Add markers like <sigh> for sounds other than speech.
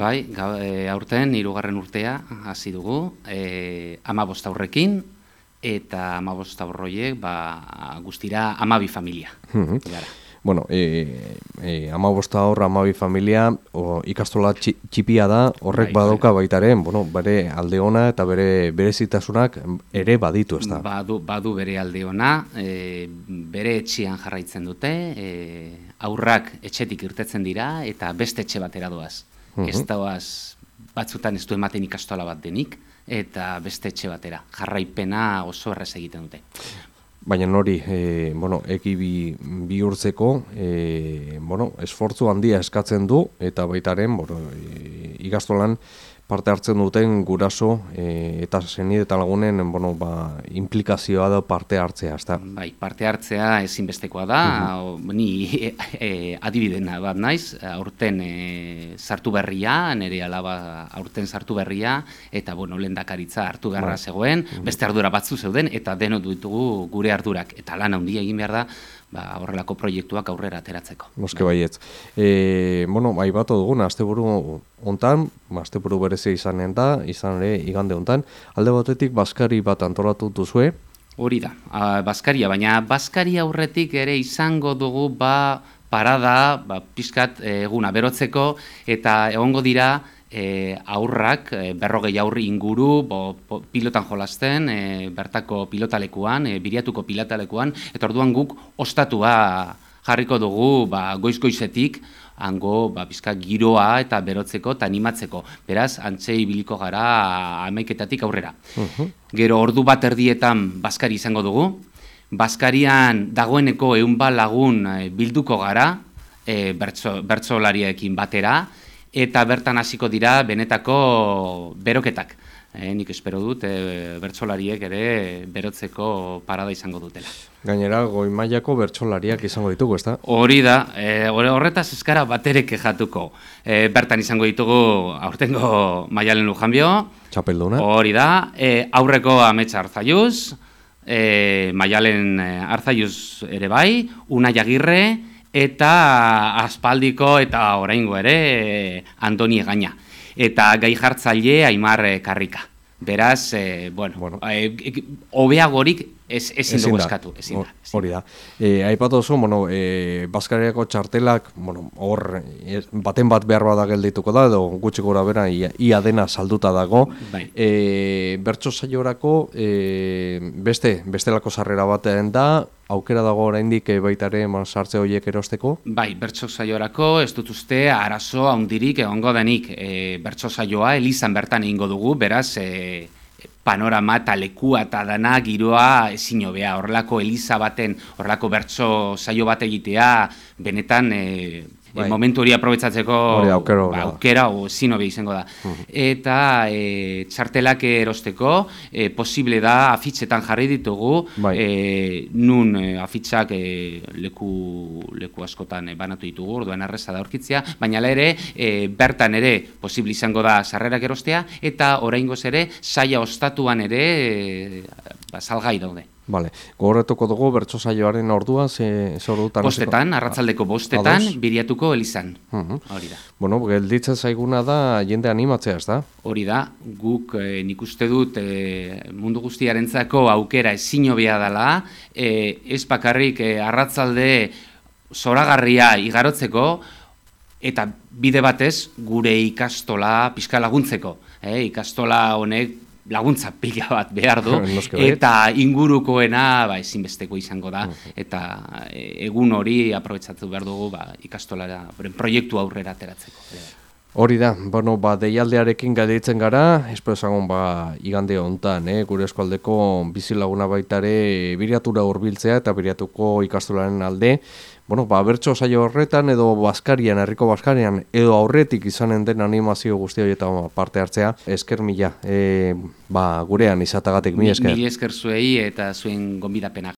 Bai, ga, e, aurten, irugarren urtea, hasi dugu, e, ama aurrekin, eta ama aurroiek, ba, guztira amabi familia. Mm Bueno, e, e, ama aurra amabi familia, o, ikastola txipia da, horrek bai, badauka bai. baitaren, bueno, bere alde ona eta bere berezitasunak ere baditu, ez da? Badu, badu bere alde ona, e, bere etxian jarraitzen dute, e, aurrak etxetik irtetzen dira, eta beste etxe batera doaz. -hmm. ez dauaz batzutan ez du ematen ikastola bat denik, eta beste etxe batera, jarraipena oso errez egiten dute. Baina nori, e, bueno, eki bi, urtzeko, e, bueno, esfortzu handia eskatzen du, eta baitaren, bueno, e, ikastolan, parte hartzen duten guraso e, eta zenide eta lagunen bueno, ba, implikazioa da parte hartzea, ezta? Bai, parte hartzea ezinbestekoa da, mm ni e, e, adibidena bat naiz, aurten e, sartu berria, nire alaba aurten sartu berria, eta bueno, lendakaritza hartu garra bai. zegoen, beste ardura batzu zeuden, eta deno ditugu gure ardurak, eta lan handia egin behar da, ba, horrelako proiektuak aurrera ateratzeko. Noske baietz. E, bueno, bai bat dugun, asteburu hontan, asteburu berezia izanen da, izan ere igande hontan, alde batetik baskari bat antolatu duzue? Hori da, a, baskaria, baina baskaria aurretik ere izango dugu ba parada, ba, pizkat eguna berotzeko, eta egongo dira, e, aurrak, e, berrogei aurri inguru, bo, pilotan jolasten, e, bertako pilotalekuan, e, biriatuko pilotalekuan, eta orduan guk ostatua jarriko dugu ba, goiz-goizetik, hango ba, bizka giroa eta berotzeko eta animatzeko. Beraz, antzei biliko gara amaiketatik aurrera. Gero ordu bat erdietan Baskari izango dugu. Baskarian dagoeneko eun lagun e, bilduko gara, e, bertso, batera, eta bertan hasiko dira benetako beroketak. E, nik espero dut e, bertsolariek ere berotzeko parada izango dutela. Gainera, goi mailako bertsolariak izango ditugu, ezta? Hori da, e, horretaz eskara baterek jatuko. E, bertan izango ditugu aurtengo maialen lujanbio. Txapelduna. Hori da, e, aurreko ametsa hartzaiuz, e, maialen hartzaiuz ere bai, una jagirre, eta aspaldiko eta oraingo ere Antoni Egaña eta gai jartzaile Aimar Karrika. Beraz, eh, bueno, bueno. Eh, obeagorik ez ezin dugu eskatu, ezin da. Hori da. Eh, aipatu oso, bueno, eh, Baskariako txartelak, bueno, hor baten bat behar bada geldituko da edo gutxi gora bera ia, ia dena salduta dago. Bai. Eh, bertso saiorako eh, beste bestelako sarrera batean da, aukera dago oraindik e, baita ere sartze horiek erosteko? Bai, bertso saiorako ez dut uste arazo handirik egongo denik. E, bertso saioa elizan bertan egingo dugu, beraz e, panorama eta lekua eta dana giroa ezin hobea. Horrelako eliza baten, horrelako bertso saio bat egitea benetan e, bai. momentu hori aprobetsatzeko aukera, ba, aukera o zino izango da. Eta e, txartelak erosteko, e, posible da afitzetan jarri ditugu, bai. e, nun e, afitzak e, leku, leku askotan e, banatu ditugu, orduan arreza da aurkitzea, baina ere, e, bertan ere, posible izango da sarrerak erostea, eta oraingoz ere, saia ostatuan ere, e, ba, salgai daude. Vale. Gogorretuko dugu bertso saioaren ordua ze ordutan Bostetan, arratzaldeko bostetan biriatuko elizan. Uh Hori da. Bueno, gelditzen zaiguna da jende animatzea, ez da? Hori da. Guk eh, nik uste dut eh, mundu guztiarentzako aukera ezin hobea dela, eh, ez bakarrik eh, arratzalde zoragarria igarotzeko eta bide batez gure ikastola pizka laguntzeko, eh, ikastola honek laguntza pila bat behar du, <laughs> eta ingurukoena ba, ezinbesteko izango da, eta e, egun hori aprobetsatu behar dugu ba, ikastolara proiektu aurrera ateratzeko. Hori da, bueno, ba, deialdearekin gaitzen gara, espero esagun ba, igande hontan, eh, gure eskualdeko bizilaguna baitare biriatura urbiltzea eta biriatuko ikastolaren alde, bueno, ba, bertso saio horretan edo Baskarian, herriko Baskarian, edo aurretik izanen den animazio guzti horietan parte hartzea, esker mila, e, ba, gurean izatagatik, mi esker. Mi esker zuei eta zuen gombidapena.